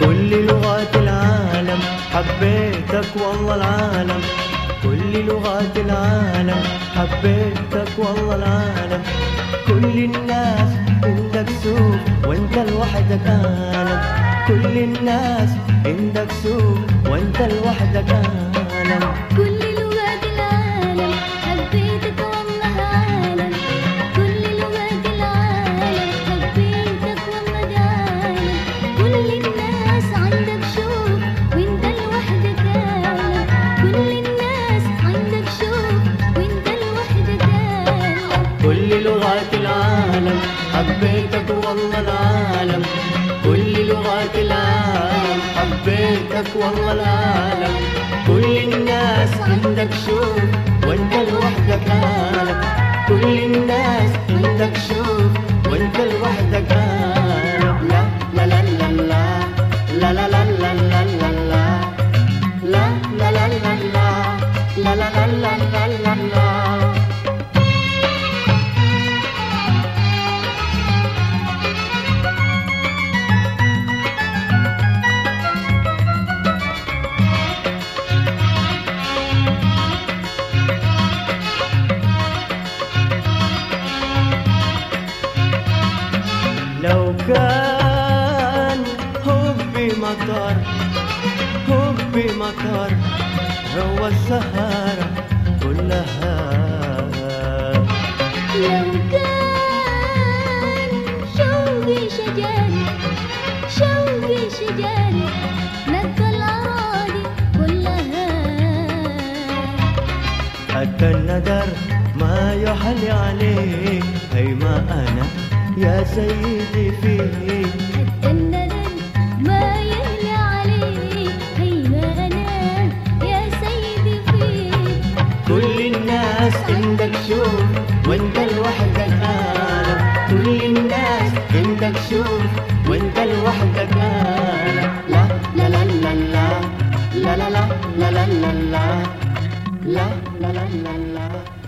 كل لغات العالم حبيتك والله العالم. كل لغات العالم حبيتك والله العالم. كل الناس عندك سوق وانت لوحدك عالم. كل الناس عندك سوق وانت لوحدك عالم. كل حبيتك والله العالم كل لغات العالم حبيتك والله العالم كل الناس عندك شوق كان حبي مطر حبي مطر هو السهرة كلها. لو كان شوقي شجاري شوقي شجاري نقى الأراضي كلها. حتى الندر ما يحل عليه. يا سيدي فيه حتى الندم ما يهلى عليه هيما أنا يا سيدي فيك كل الناس عندك شوف وانت لوحدك عالم كل الناس عندك شوف وانت لوحدك عالم لا لا لا لا لا لا لا لا لا لا لا لا لا لا لا لا